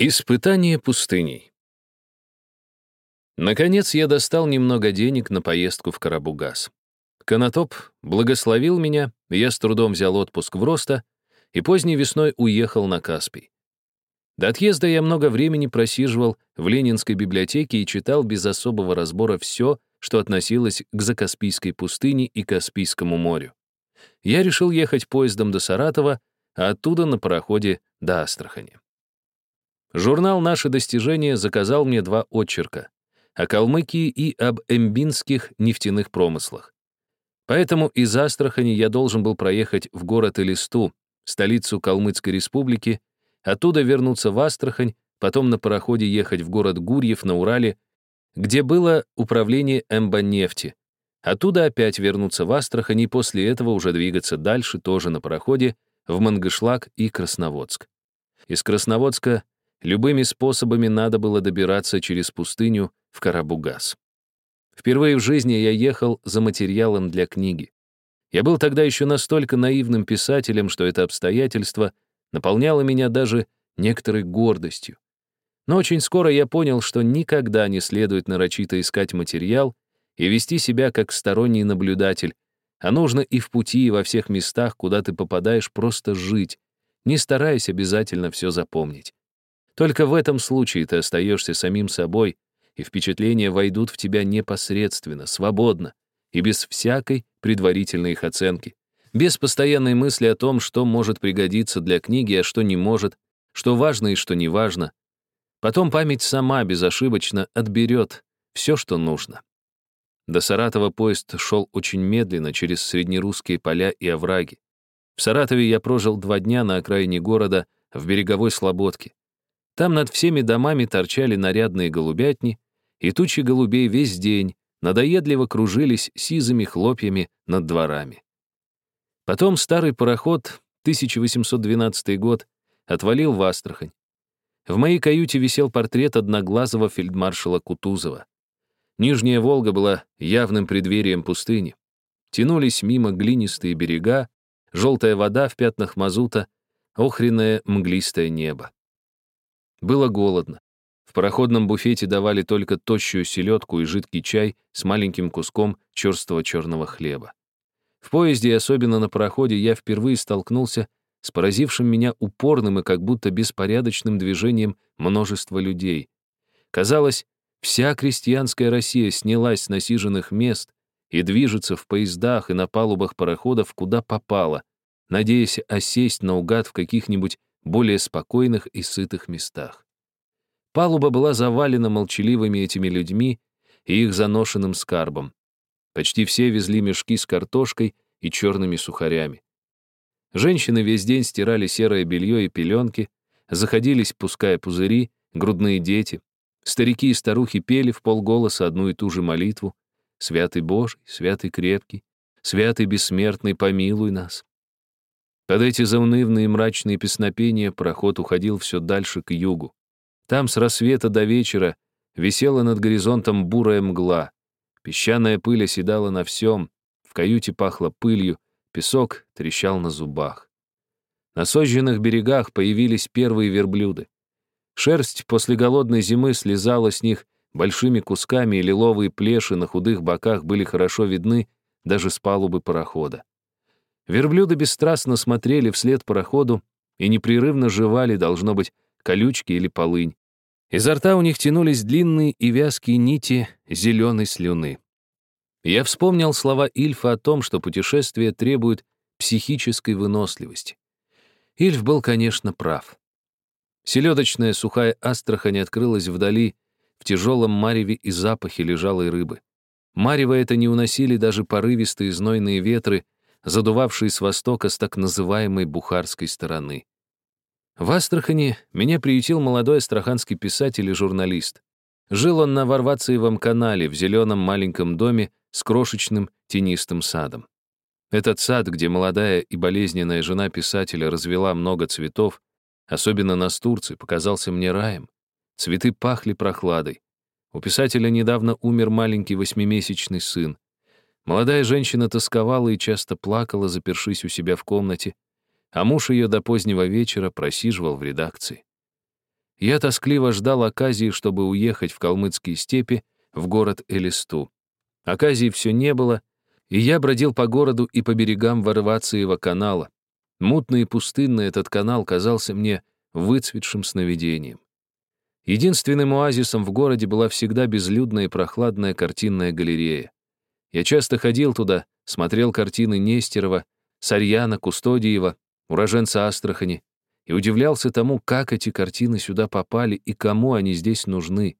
Испытание пустыней. Наконец я достал немного денег на поездку в Карабугас. Конотоп благословил меня, я с трудом взял отпуск в Роста и поздней весной уехал на Каспий. До отъезда я много времени просиживал в Ленинской библиотеке и читал без особого разбора все, что относилось к Закаспийской пустыне и Каспийскому морю. Я решил ехать поездом до Саратова, а оттуда на пароходе до Астрахани. Журнал «Наши достижения» заказал мне два очерка о Калмыкии и об эмбинских нефтяных промыслах. Поэтому из Астрахани я должен был проехать в город Элисту, столицу Калмыцкой республики, оттуда вернуться в Астрахань, потом на пароходе ехать в город Гурьев на Урале, где было управление Эмбанефти. Оттуда опять вернуться в Астрахань и после этого уже двигаться дальше, тоже на пароходе, в Мангышлак и Красноводск. Из Красноводска Любыми способами надо было добираться через пустыню в Карабугас. Впервые в жизни я ехал за материалом для книги. Я был тогда еще настолько наивным писателем, что это обстоятельство наполняло меня даже некоторой гордостью. Но очень скоро я понял, что никогда не следует нарочито искать материал и вести себя как сторонний наблюдатель, а нужно и в пути, и во всех местах, куда ты попадаешь, просто жить, не стараясь обязательно все запомнить. Только в этом случае ты остаешься самим собой, и впечатления войдут в тебя непосредственно, свободно и без всякой предварительной их оценки, без постоянной мысли о том, что может пригодиться для книги, а что не может, что важно и что не важно. Потом память сама безошибочно отберет все, что нужно. До Саратова поезд шел очень медленно через среднерусские поля и овраги. В Саратове я прожил два дня на окраине города в береговой слободке. Там над всеми домами торчали нарядные голубятни, и тучи голубей весь день надоедливо кружились сизыми хлопьями над дворами. Потом старый пароход, 1812 год, отвалил в Астрахань. В моей каюте висел портрет одноглазого фельдмаршала Кутузова. Нижняя Волга была явным преддверием пустыни. Тянулись мимо глинистые берега, желтая вода в пятнах мазута, охренное мглистое небо. Было голодно. В пароходном буфете давали только тощую селедку и жидкий чай с маленьким куском черстого черного хлеба. В поезде, особенно на пароходе, я впервые столкнулся с поразившим меня упорным и как будто беспорядочным движением множества людей. Казалось, вся крестьянская Россия снялась с насиженных мест и движется в поездах и на палубах пароходов куда попало, надеясь осесть наугад в каких-нибудь более спокойных и сытых местах. Палуба была завалена молчаливыми этими людьми и их заношенным скарбом. Почти все везли мешки с картошкой и черными сухарями. Женщины весь день стирали серое белье и пеленки, заходились, пуская пузыри, грудные дети. Старики и старухи пели в полголоса одну и ту же молитву. «Святый Божий, святый крепкий, святый бессмертный, помилуй нас». Под эти заунывные мрачные песнопения проход уходил все дальше к югу. Там с рассвета до вечера висела над горизонтом бурая мгла. Песчаная пыль оседала на всем, в каюте пахло пылью, песок трещал на зубах. На сожженных берегах появились первые верблюды. Шерсть после голодной зимы слезала с них большими кусками, и лиловые плеши на худых боках были хорошо видны даже с палубы парохода. Верблюды бесстрастно смотрели вслед пароходу и непрерывно жевали, должно быть, колючки или полынь. Изо рта у них тянулись длинные и вязкие нити зеленой слюны. Я вспомнил слова Ильфа о том, что путешествие требует психической выносливости. Ильф был, конечно, прав. Селедочная сухая Астрахань открылась вдали, в тяжелом мареве и запахе лежалой рыбы. Марево это не уносили даже порывистые знойные ветры, задувавший с востока с так называемой бухарской стороны. В Астрахани меня приютил молодой астраханский писатель и журналист. Жил он на Варвациевом канале в зеленом маленьком доме с крошечным тенистым садом. Этот сад, где молодая и болезненная жена писателя развела много цветов, особенно настурцы, показался мне раем. Цветы пахли прохладой. У писателя недавно умер маленький восьмимесячный сын. Молодая женщина тосковала и часто плакала, запершись у себя в комнате, а муж ее до позднего вечера просиживал в редакции. Я тоскливо ждал оказии, чтобы уехать в калмыцкие степи, в город Элисту. Оказии все не было, и я бродил по городу и по берегам Варвациева канала. Мутный и пустынный этот канал казался мне выцветшим сновидением. Единственным оазисом в городе была всегда безлюдная и прохладная картинная галерея. Я часто ходил туда, смотрел картины Нестерова, Сарьяна, Кустодиева, уроженца Астрахани, и удивлялся тому, как эти картины сюда попали и кому они здесь нужны.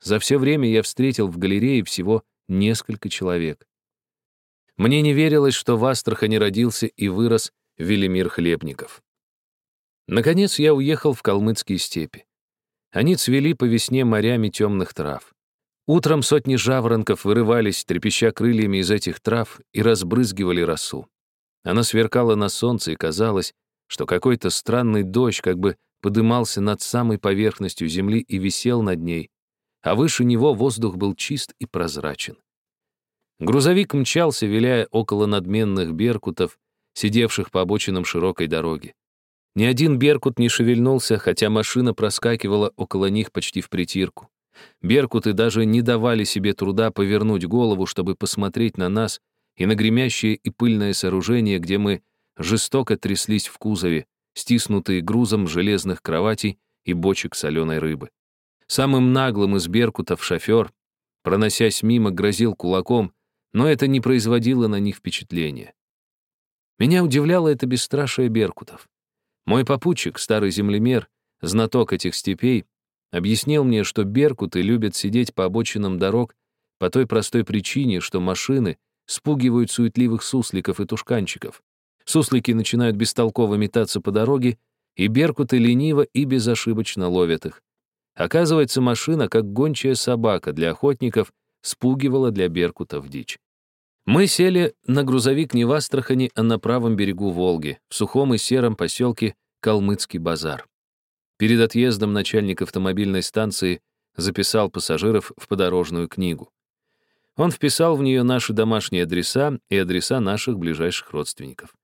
За все время я встретил в галерее всего несколько человек. Мне не верилось, что в Астрахани родился и вырос Велимир Хлебников. Наконец я уехал в калмыцкие степи. Они цвели по весне морями темных трав. Утром сотни жаворонков вырывались, трепеща крыльями из этих трав, и разбрызгивали росу. Она сверкала на солнце, и казалось, что какой-то странный дождь как бы подымался над самой поверхностью земли и висел над ней, а выше него воздух был чист и прозрачен. Грузовик мчался, виляя около надменных беркутов, сидевших по обочинам широкой дороги. Ни один беркут не шевельнулся, хотя машина проскакивала около них почти в притирку. Беркуты даже не давали себе труда повернуть голову, чтобы посмотреть на нас и на гремящее и пыльное сооружение, где мы жестоко тряслись в кузове, стиснутые грузом железных кроватей и бочек соленой рыбы. Самым наглым из беркутов шофер, проносясь мимо, грозил кулаком, но это не производило на них впечатления. Меня удивляло это бесстрашие беркутов. Мой попутчик, старый землемер, знаток этих степей, объяснил мне, что беркуты любят сидеть по обочинам дорог по той простой причине, что машины спугивают суетливых сусликов и тушканчиков. Суслики начинают бестолково метаться по дороге, и беркуты лениво и безошибочно ловят их. Оказывается, машина, как гончая собака для охотников, спугивала для беркутов дичь. Мы сели на грузовик не в Астрахани, а на правом берегу Волги, в сухом и сером поселке Калмыцкий базар. Перед отъездом начальник автомобильной станции записал пассажиров в подорожную книгу. Он вписал в нее наши домашние адреса и адреса наших ближайших родственников.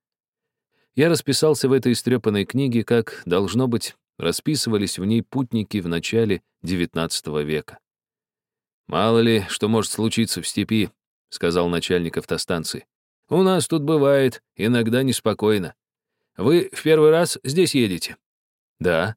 Я расписался в этой истрепанной книге, как, должно быть, расписывались в ней путники в начале XIX века. «Мало ли, что может случиться в степи», — сказал начальник автостанции. «У нас тут бывает иногда неспокойно. Вы в первый раз здесь едете?» «Да».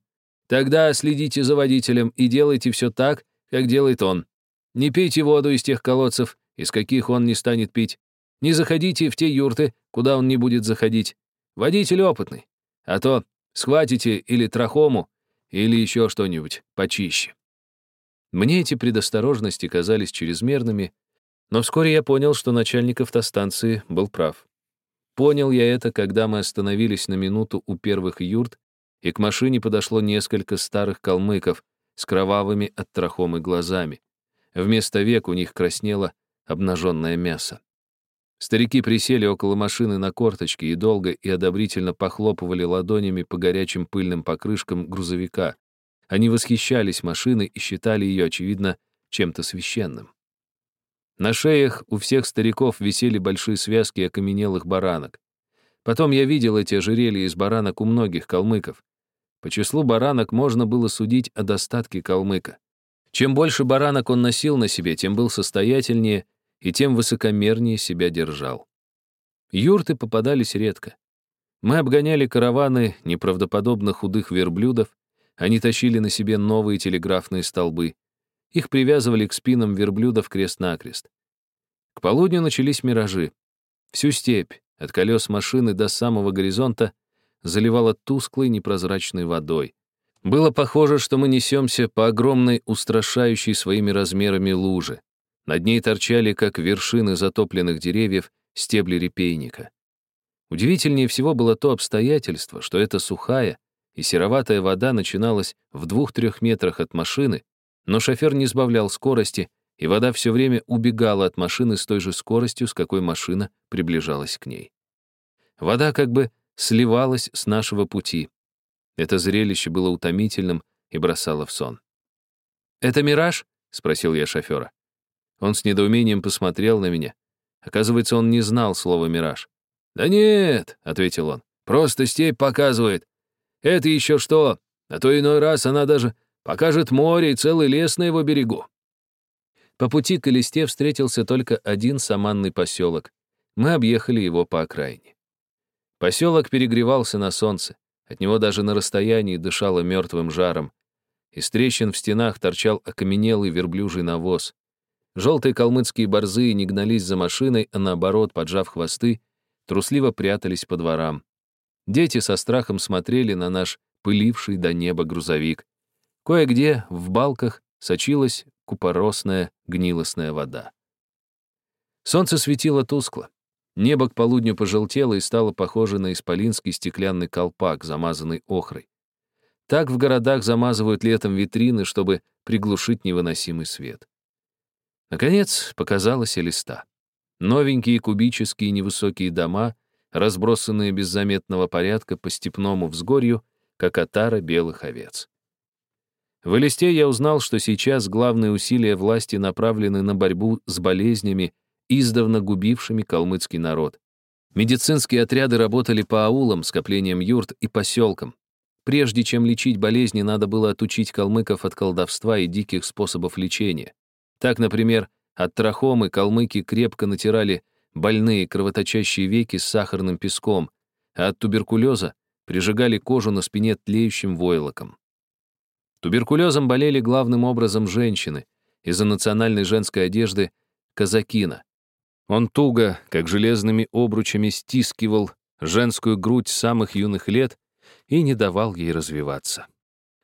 «Тогда следите за водителем и делайте все так, как делает он. Не пейте воду из тех колодцев, из каких он не станет пить. Не заходите в те юрты, куда он не будет заходить. Водитель опытный. А то схватите или трахому, или еще что-нибудь почище». Мне эти предосторожности казались чрезмерными, но вскоре я понял, что начальник автостанции был прав. Понял я это, когда мы остановились на минуту у первых юрт, и к машине подошло несколько старых калмыков с кровавыми от трахомы глазами. Вместо век у них краснело обнаженное мясо. Старики присели около машины на корточки и долго и одобрительно похлопывали ладонями по горячим пыльным покрышкам грузовика. Они восхищались машиной и считали ее, очевидно, чем-то священным. На шеях у всех стариков висели большие связки окаменелых баранок. Потом я видел эти ожерелья из баранок у многих калмыков. По числу баранок можно было судить о достатке калмыка. Чем больше баранок он носил на себе, тем был состоятельнее и тем высокомернее себя держал. Юрты попадались редко. Мы обгоняли караваны неправдоподобно худых верблюдов, они тащили на себе новые телеграфные столбы. Их привязывали к спинам верблюдов крест-накрест. К полудню начались миражи. Всю степь, от колес машины до самого горизонта, заливала тусклой непрозрачной водой. Было похоже, что мы несемся по огромной, устрашающей своими размерами луже. Над ней торчали, как вершины затопленных деревьев, стебли репейника. Удивительнее всего было то обстоятельство, что эта сухая и сероватая вода начиналась в двух-трех метрах от машины, но шофер не сбавлял скорости, и вода все время убегала от машины с той же скоростью, с какой машина приближалась к ней. Вода как бы сливалась с нашего пути. Это зрелище было утомительным и бросало в сон. «Это мираж?» — спросил я шофера. Он с недоумением посмотрел на меня. Оказывается, он не знал слова «мираж». «Да нет», — ответил он, — «просто степь показывает. Это еще что, а то иной раз она даже Покажет море и целый лес на его берегу». По пути к Элисте встретился только один саманный поселок. Мы объехали его по окраине. Поселок перегревался на солнце. От него даже на расстоянии дышало мертвым жаром. Из трещин в стенах торчал окаменелый верблюжий навоз. Желтые калмыцкие борзы не гнались за машиной, а наоборот, поджав хвосты, трусливо прятались по дворам. Дети со страхом смотрели на наш пыливший до неба грузовик. Кое-где в балках сочилась купоросная гнилостная вода. Солнце светило тускло. Небо к полудню пожелтело и стало похоже на исполинский стеклянный колпак, замазанный охрой. Так в городах замазывают летом витрины, чтобы приглушить невыносимый свет. Наконец показалась и листа. Новенькие кубические невысокие дома, разбросанные без заметного порядка по степному взгорью, как отара белых овец. В Элисте я узнал, что сейчас главные усилия власти направлены на борьбу с болезнями, издавна губившими калмыцкий народ. Медицинские отряды работали по аулам, скоплениям юрт и поселкам. Прежде чем лечить болезни, надо было отучить калмыков от колдовства и диких способов лечения. Так, например, от трахомы калмыки крепко натирали больные кровоточащие веки с сахарным песком, а от туберкулеза прижигали кожу на спине тлеющим войлоком. Туберкулезом болели главным образом женщины, из-за национальной женской одежды — казакина. Он туго, как железными обручами, стискивал женскую грудь самых юных лет и не давал ей развиваться.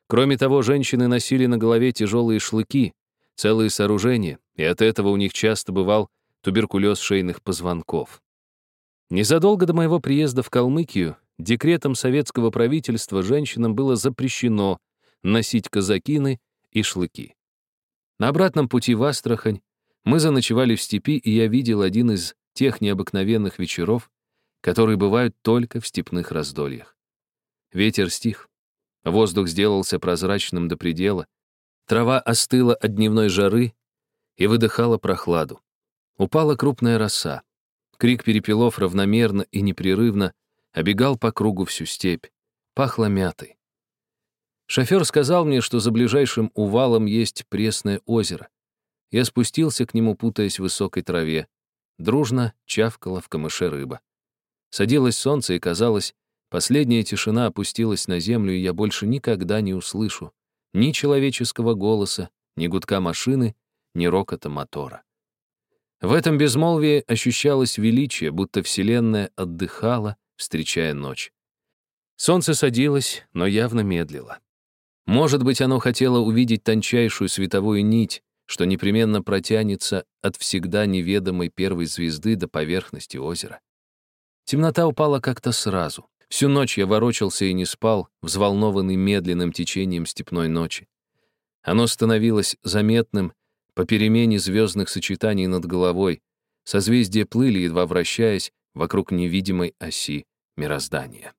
Кроме того, женщины носили на голове тяжелые шлыки, целые сооружения, и от этого у них часто бывал туберкулез шейных позвонков. Незадолго до моего приезда в Калмыкию декретом советского правительства женщинам было запрещено носить казакины и шлыки. На обратном пути в Астрахань мы заночевали в степи, и я видел один из тех необыкновенных вечеров, которые бывают только в степных раздольях. Ветер стих, воздух сделался прозрачным до предела, трава остыла от дневной жары и выдыхала прохладу. Упала крупная роса. Крик перепелов равномерно и непрерывно обегал по кругу всю степь. Пахло мятой. Шофер сказал мне, что за ближайшим увалом есть пресное озеро. Я спустился к нему, путаясь в высокой траве. Дружно чавкала в камыше рыба. Садилось солнце, и казалось, последняя тишина опустилась на землю, и я больше никогда не услышу ни человеческого голоса, ни гудка машины, ни рокота мотора. В этом безмолвии ощущалось величие, будто Вселенная отдыхала, встречая ночь. Солнце садилось, но явно медлило. Может быть, оно хотело увидеть тончайшую световую нить, что непременно протянется от всегда неведомой первой звезды до поверхности озера. Темнота упала как-то сразу. Всю ночь я ворочался и не спал, взволнованный медленным течением степной ночи. Оно становилось заметным по перемене звездных сочетаний над головой. Созвездия плыли, едва вращаясь, вокруг невидимой оси мироздания.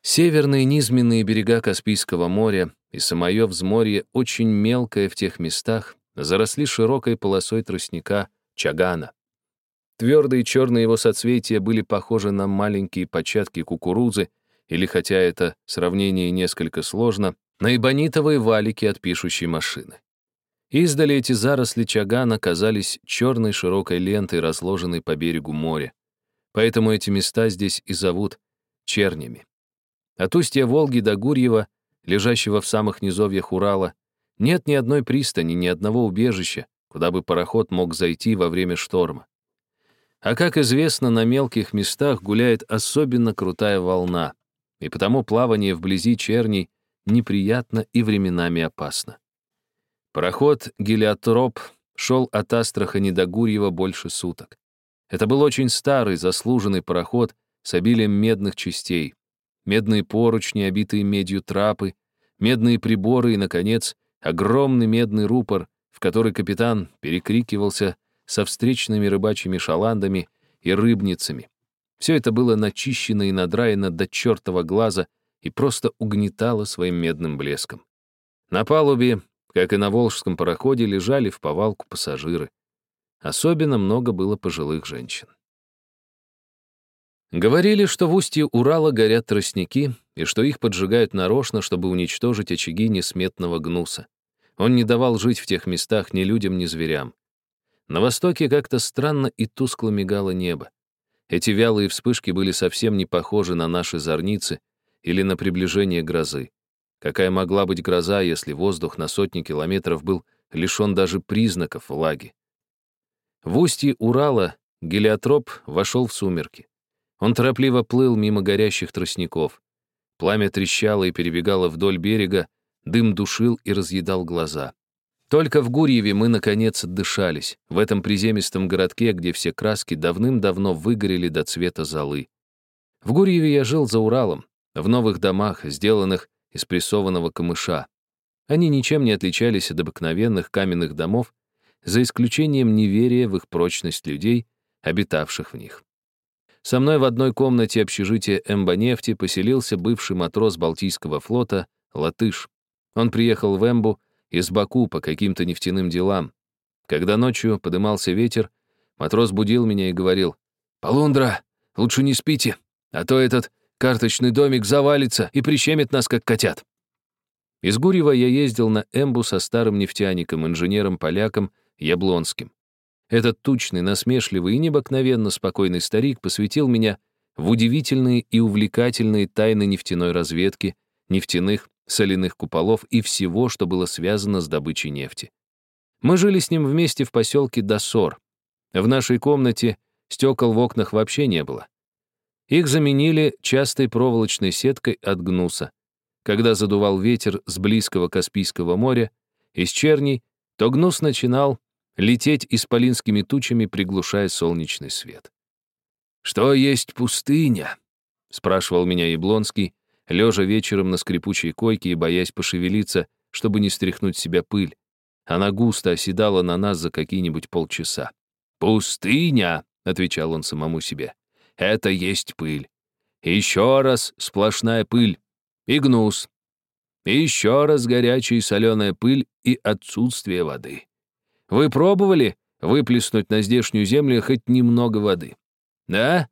Северные низменные берега Каспийского моря и самое взморье очень мелкое в тех местах, заросли широкой полосой тростника чагана. Твердые черные его соцветия были похожи на маленькие початки кукурузы, или, хотя это сравнение несколько сложно, на эбонитовые валики от пишущей машины. Издали эти заросли чагана казались черной широкой лентой, разложенной по берегу моря. Поэтому эти места здесь и зовут чернями. От устья Волги до Гурьева, лежащего в самых низовьях Урала, нет ни одной пристани, ни одного убежища, куда бы пароход мог зайти во время шторма. А как известно, на мелких местах гуляет особенно крутая волна, и потому плавание вблизи черней неприятно и временами опасно. Пароход «Гелиотроп» шел от Астрахани до Гурьева больше суток. Это был очень старый, заслуженный пароход с обилием медных частей, медные поручни, обитые медью трапы, медные приборы и, наконец, огромный медный рупор, в который капитан перекрикивался со встречными рыбачьими шаландами и рыбницами. Все это было начищено и надраено до чертова глаза и просто угнетало своим медным блеском. На палубе, как и на волжском пароходе, лежали в повалку пассажиры. Особенно много было пожилых женщин. Говорили, что в устье Урала горят тростники, и что их поджигают нарочно, чтобы уничтожить очаги несметного гнуса. Он не давал жить в тех местах ни людям, ни зверям. На востоке как-то странно и тускло мигало небо. Эти вялые вспышки были совсем не похожи на наши зорницы или на приближение грозы. Какая могла быть гроза, если воздух на сотни километров был лишен даже признаков влаги? В устье Урала гелиотроп вошел в сумерки. Он торопливо плыл мимо горящих тростников. Пламя трещало и перебегало вдоль берега, дым душил и разъедал глаза. Только в Гурьеве мы, наконец, отдышались, в этом приземистом городке, где все краски давным-давно выгорели до цвета золы. В Гурьеве я жил за Уралом, в новых домах, сделанных из прессованного камыша. Они ничем не отличались от обыкновенных каменных домов, за исключением неверия в их прочность людей, обитавших в них. Со мной в одной комнате общежития Эмбонефти поселился бывший матрос Балтийского флота Латыш. Он приехал в Эмбу из Баку по каким-то нефтяным делам. Когда ночью подымался ветер, матрос будил меня и говорил, «Полундра, лучше не спите, а то этот Карточный домик завалится и прищемит нас, как котят. Из Гурьева я ездил на Эмбу со старым нефтяником, инженером-поляком Яблонским. Этот тучный, насмешливый и необыкновенно спокойный старик посвятил меня в удивительные и увлекательные тайны нефтяной разведки, нефтяных, соляных куполов и всего, что было связано с добычей нефти. Мы жили с ним вместе в поселке Досор. В нашей комнате стекол в окнах вообще не было. Их заменили частой проволочной сеткой от гнуса. Когда задувал ветер с близкого Каспийского моря, из черней, то гнус начинал лететь исполинскими тучами, приглушая солнечный свет. «Что есть пустыня?» — спрашивал меня Яблонский, лежа вечером на скрипучей койке и боясь пошевелиться, чтобы не стряхнуть себя пыль. Она густо оседала на нас за какие-нибудь полчаса. «Пустыня!» — отвечал он самому себе это есть пыль. Еще раз сплошная пыль и гнус. Еще раз горячая и соленая пыль и отсутствие воды. Вы пробовали выплеснуть на здешнюю землю хоть немного воды? Да?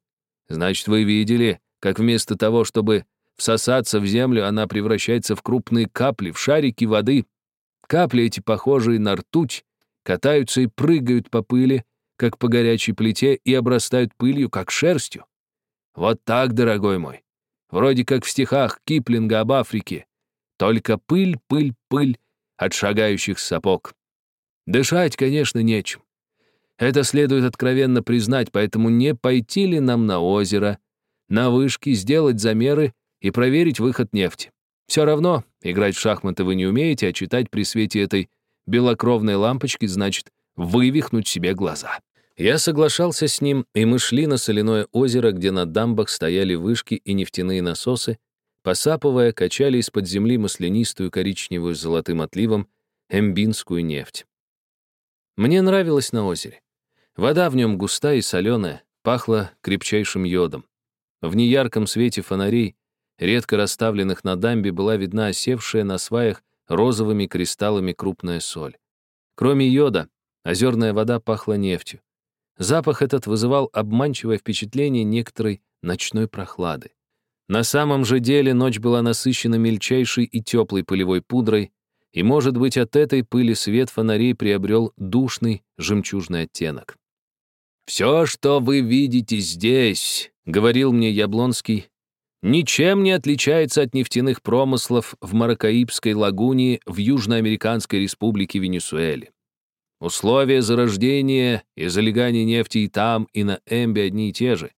Значит, вы видели, как вместо того, чтобы всосаться в землю, она превращается в крупные капли, в шарики воды. Капли эти, похожие на ртуть, катаются и прыгают по пыли, как по горячей плите, и обрастают пылью, как шерстью. Вот так, дорогой мой. Вроде как в стихах Киплинга об Африке. Только пыль, пыль, пыль от шагающих сапог. Дышать, конечно, нечем. Это следует откровенно признать, поэтому не пойти ли нам на озеро, на вышки, сделать замеры и проверить выход нефти. Все равно, играть в шахматы вы не умеете, а читать при свете этой белокровной лампочки значит вывихнуть себе глаза. Я соглашался с ним, и мы шли на соляное озеро, где на дамбах стояли вышки и нефтяные насосы, посапывая, качали из-под земли маслянистую коричневую с золотым отливом эмбинскую нефть. Мне нравилось на озере. Вода в нем густая и соленая, пахла крепчайшим йодом. В неярком свете фонарей, редко расставленных на дамбе, была видна осевшая на сваях розовыми кристаллами крупная соль. Кроме йода, озерная вода пахла нефтью. Запах этот вызывал обманчивое впечатление некоторой ночной прохлады. На самом же деле ночь была насыщена мельчайшей и теплой пылевой пудрой, и, может быть, от этой пыли свет фонарей приобрел душный жемчужный оттенок. «Все, что вы видите здесь», — говорил мне Яблонский, ничем не отличается от нефтяных промыслов в Маракаибской лагуне в Южноамериканской республике Венесуэле. Условия зарождения и залегания нефти и там, и на Эмбе одни и те же.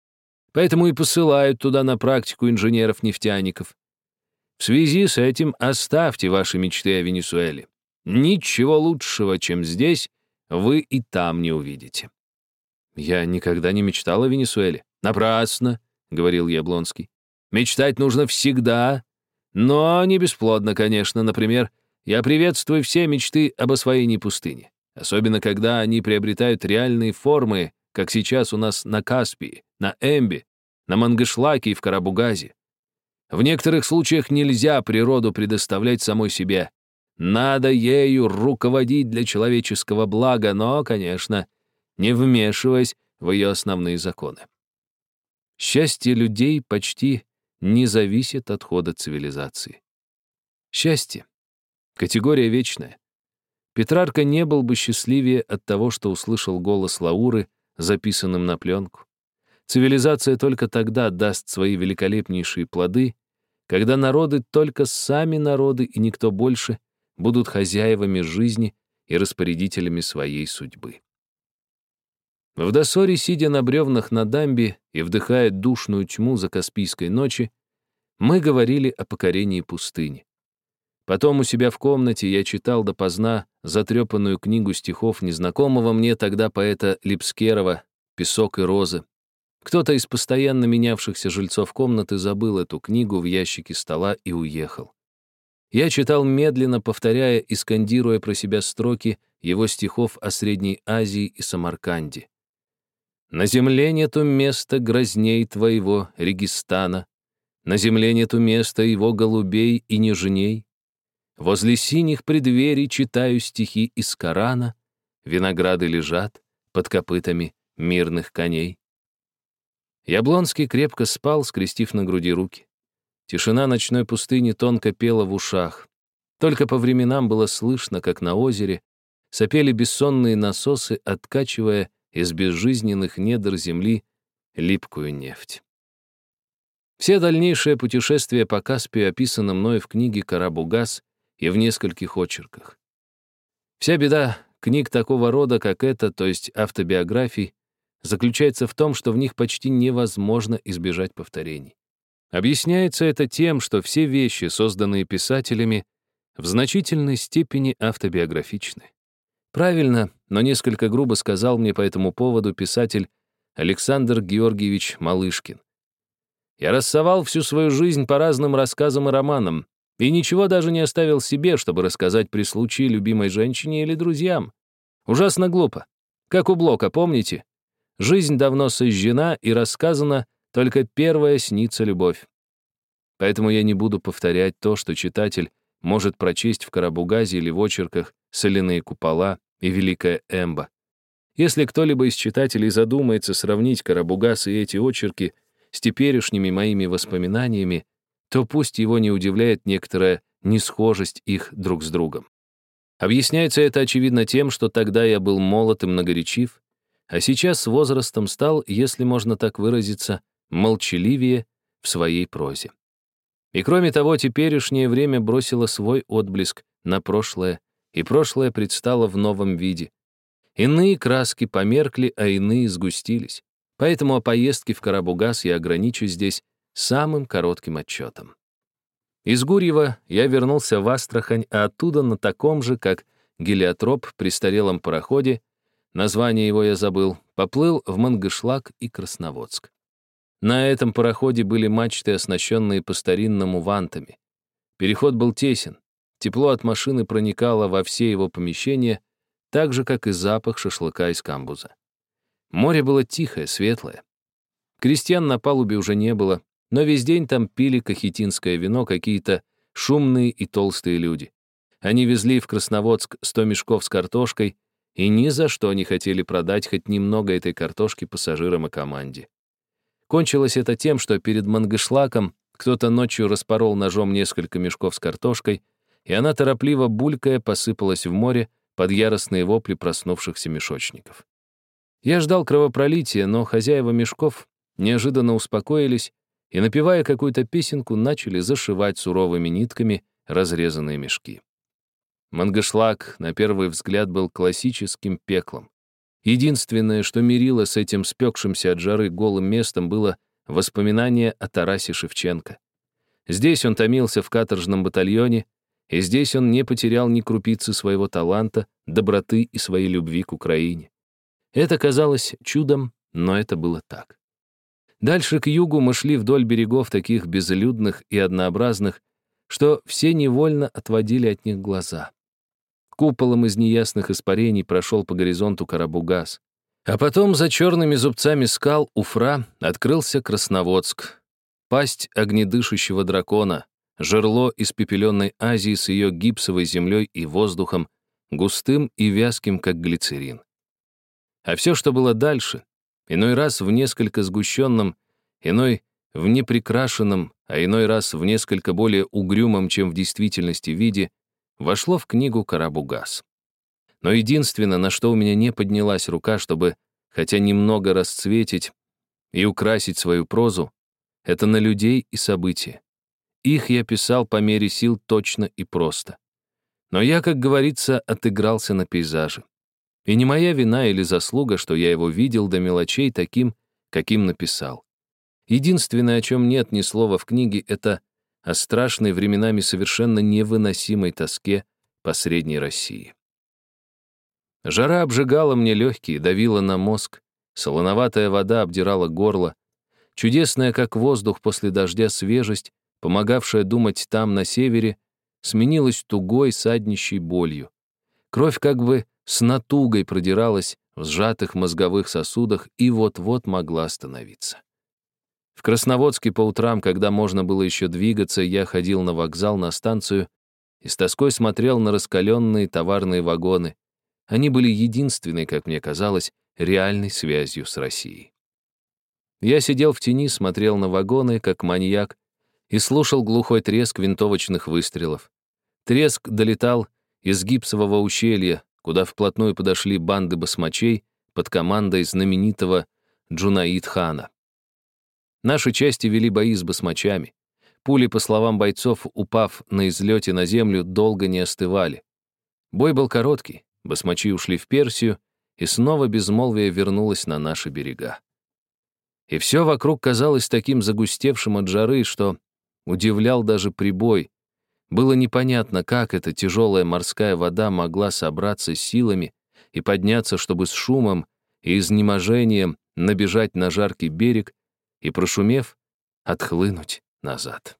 Поэтому и посылают туда на практику инженеров-нефтяников. В связи с этим оставьте ваши мечты о Венесуэле. Ничего лучшего, чем здесь, вы и там не увидите. Я никогда не мечтал о Венесуэле. Напрасно, — говорил Яблонский. Мечтать нужно всегда, но не бесплодно, конечно. Например, я приветствую все мечты об освоении пустыни. Особенно, когда они приобретают реальные формы, как сейчас у нас на Каспии, на Эмбе, на Мангышлаке и в Карабугазе. В некоторых случаях нельзя природу предоставлять самой себе. Надо ею руководить для человеческого блага, но, конечно, не вмешиваясь в ее основные законы. Счастье людей почти не зависит от хода цивилизации. Счастье. Категория вечная. Петрарка не был бы счастливее от того, что услышал голос Лауры, записанным на пленку. Цивилизация только тогда даст свои великолепнейшие плоды, когда народы, только сами народы и никто больше, будут хозяевами жизни и распорядителями своей судьбы. В досоре, сидя на бревнах на дамбе и вдыхая душную тьму за Каспийской ночи, мы говорили о покорении пустыни. Потом у себя в комнате я читал допоздна затрепанную книгу стихов незнакомого мне тогда поэта Липскерова «Песок и розы». Кто-то из постоянно менявшихся жильцов комнаты забыл эту книгу в ящике стола и уехал. Я читал медленно, повторяя и скандируя про себя строки его стихов о Средней Азии и Самарканде. На земле нету места грозней твоего Регистана, На земле нету места его голубей и нежней. Возле синих преддверий читаю стихи из Корана, Винограды лежат под копытами мирных коней. Яблонский крепко спал, скрестив на груди руки. Тишина ночной пустыни тонко пела в ушах. Только по временам было слышно, как на озере сопели бессонные насосы, откачивая из безжизненных недр земли липкую нефть. Все дальнейшие путешествия по Каспию описаны мною в книге «Карабугас» и в нескольких очерках. Вся беда книг такого рода, как это, то есть автобиографий, заключается в том, что в них почти невозможно избежать повторений. Объясняется это тем, что все вещи, созданные писателями, в значительной степени автобиографичны. Правильно, но несколько грубо сказал мне по этому поводу писатель Александр Георгиевич Малышкин. Я рассовал всю свою жизнь по разным рассказам и романам, и ничего даже не оставил себе, чтобы рассказать при случае любимой женщине или друзьям. Ужасно глупо. Как у Блока, помните? Жизнь давно сожжена и рассказана, только первая снится любовь. Поэтому я не буду повторять то, что читатель может прочесть в Карабугазе или в очерках «Соляные купола» и «Великая Эмба». Если кто-либо из читателей задумается сравнить Карабугас и эти очерки с теперешними моими воспоминаниями, то пусть его не удивляет некоторая несхожесть их друг с другом. Объясняется это, очевидно, тем, что тогда я был молод и многоречив, а сейчас с возрастом стал, если можно так выразиться, молчаливее в своей прозе. И кроме того, теперешнее время бросило свой отблеск на прошлое, и прошлое предстало в новом виде. Иные краски померкли, а иные сгустились. Поэтому о поездке в Карабугас я ограничу здесь самым коротким отчетом. Из Гурьева я вернулся в Астрахань, а оттуда на таком же, как гелиотроп, престарелом пароходе, название его я забыл, поплыл в Мангышлак и Красноводск. На этом пароходе были мачты, оснащенные по-старинному вантами. Переход был тесен. Тепло от машины проникало во все его помещения, так же, как и запах шашлыка из камбуза. Море было тихое, светлое. Крестьян на палубе уже не было, но весь день там пили кахетинское вино какие-то шумные и толстые люди. Они везли в Красноводск 100 мешков с картошкой и ни за что не хотели продать хоть немного этой картошки пассажирам и команде. Кончилось это тем, что перед мангышлаком кто-то ночью распорол ножом несколько мешков с картошкой, и она, торопливо булькая, посыпалась в море под яростные вопли проснувшихся мешочников. Я ждал кровопролития, но хозяева мешков неожиданно успокоились и, напевая какую-то песенку, начали зашивать суровыми нитками разрезанные мешки. Мангышлак, на первый взгляд, был классическим пеклом. Единственное, что мирило с этим спекшимся от жары голым местом, было воспоминание о Тарасе Шевченко. Здесь он томился в каторжном батальоне, и здесь он не потерял ни крупицы своего таланта, доброты и своей любви к Украине. Это казалось чудом, но это было так. Дальше к югу мы шли вдоль берегов таких безлюдных и однообразных, что все невольно отводили от них глаза. Куполом из неясных испарений прошел по горизонту Карабугас. А потом за черными зубцами скал Уфра открылся Красноводск. Пасть огнедышащего дракона, жерло испепеленной Азии с ее гипсовой землей и воздухом, густым и вязким, как глицерин. А все, что было дальше, иной раз в несколько сгущенном, иной в неприкрашенном, а иной раз в несколько более угрюмом, чем в действительности виде, вошло в книгу «Карабугас». Но единственное, на что у меня не поднялась рука, чтобы хотя немного расцветить и украсить свою прозу, это на людей и события. Их я писал по мере сил точно и просто. Но я, как говорится, отыгрался на пейзаже. И не моя вина или заслуга, что я его видел до мелочей таким, каким написал. Единственное, о чем нет ни слова в книге, это о страшной временами совершенно невыносимой тоске по Средней России. Жара обжигала мне легкие, давила на мозг, солоноватая вода обдирала горло, чудесная, как воздух после дождя, свежесть, помогавшая думать там, на севере, сменилась тугой, саднищей болью. Кровь как бы с натугой продиралась в сжатых мозговых сосудах и вот-вот могла остановиться. В Красноводске по утрам, когда можно было еще двигаться, я ходил на вокзал, на станцию и с тоской смотрел на раскаленные товарные вагоны, они были единственной, как мне казалось, реальной связью с Россией. Я сидел в тени, смотрел на вагоны, как маньяк, и слушал глухой треск винтовочных выстрелов. Треск долетал из гипсового ущелья, куда вплотную подошли банды басмачей под командой знаменитого Джунаид-хана. Наши части вели бои с басмачами. Пули, по словам бойцов, упав на излете на землю, долго не остывали. Бой был короткий, Басмачи ушли в Персию, и снова безмолвие вернулось на наши берега. И все вокруг казалось таким загустевшим от жары, что удивлял даже прибой. Было непонятно, как эта тяжелая морская вода могла собраться силами и подняться, чтобы с шумом и изнеможением набежать на жаркий берег и, прошумев, отхлынуть назад.